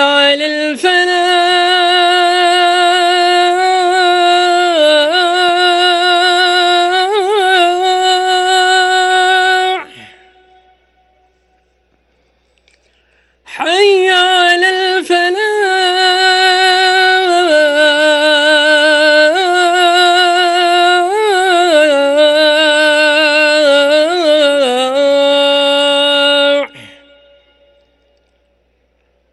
على الفلاح حي